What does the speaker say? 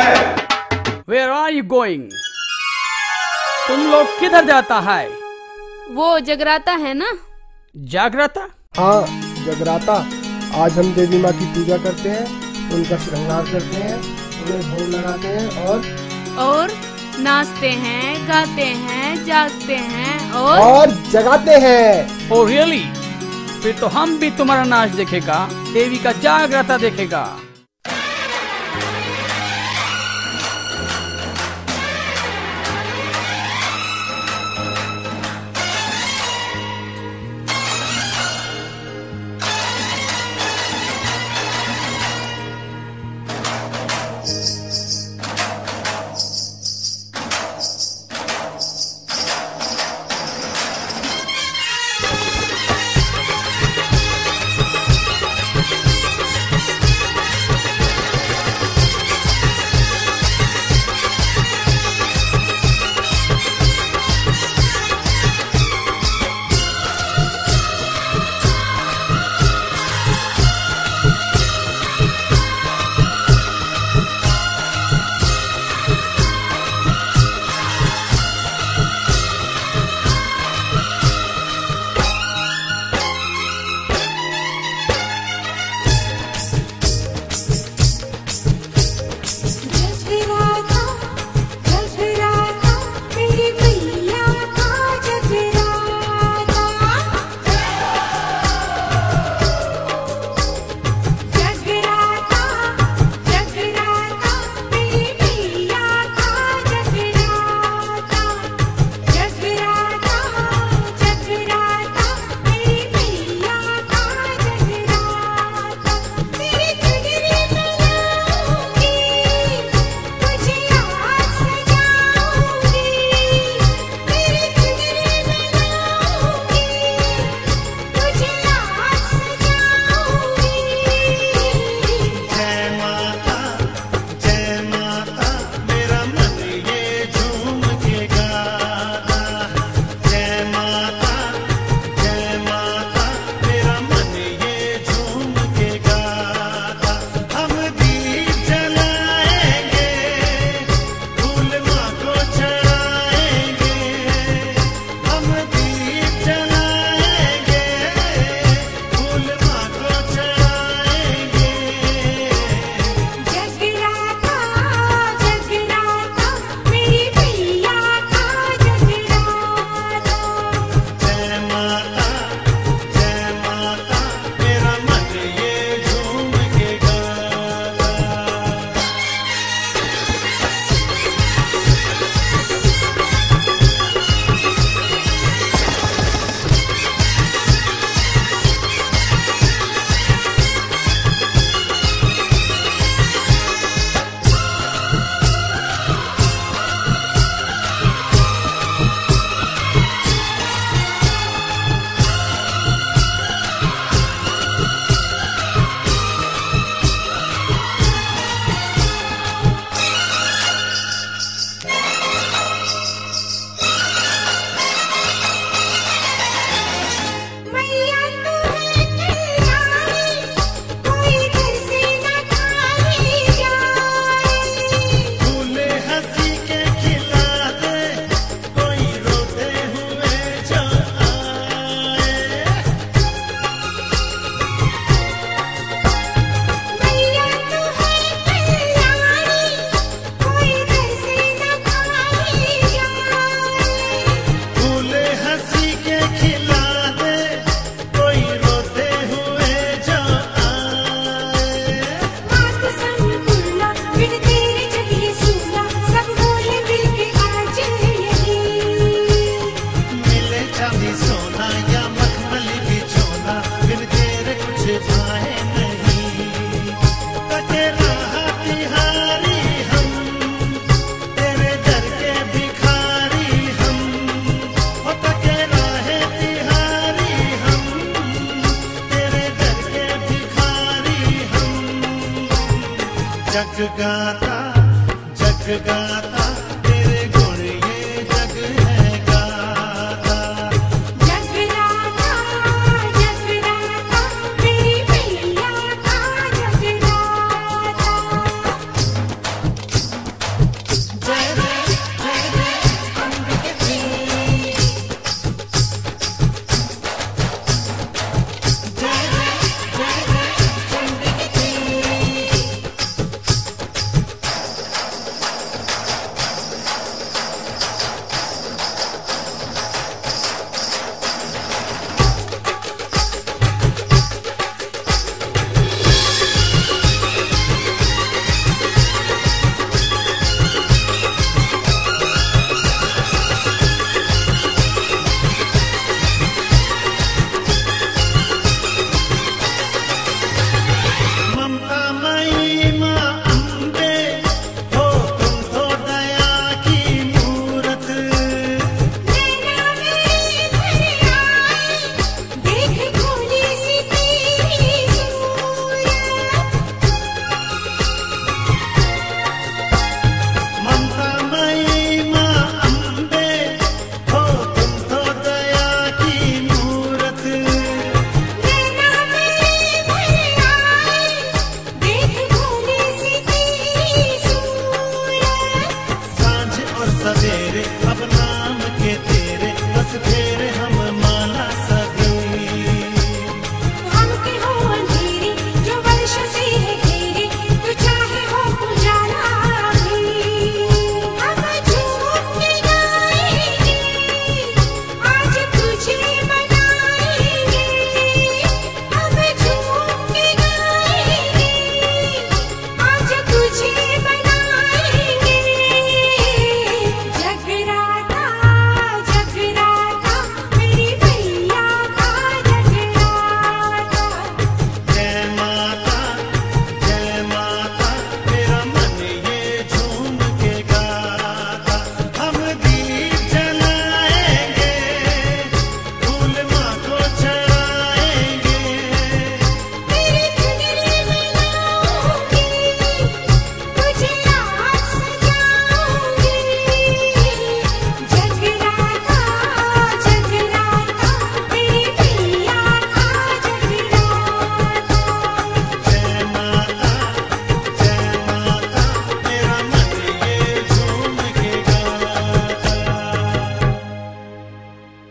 है। Where are you going तुम लोग किधर जाता है? वो जगराता है ना? जागराता? हाँ जगराता। आज हम देवी माँ की पूजा करते हैं उनका श्रृंगार करते हैं उन्हें भोग लगाते हैं और और नाचते हैं गाते हैं जागते हैं और और जगाते हैं। oh, ओ रियली फिर तो हम भी तुम्हारा नाच देखेगा देवी का जागराता देखेगा। जग गाता जग गाता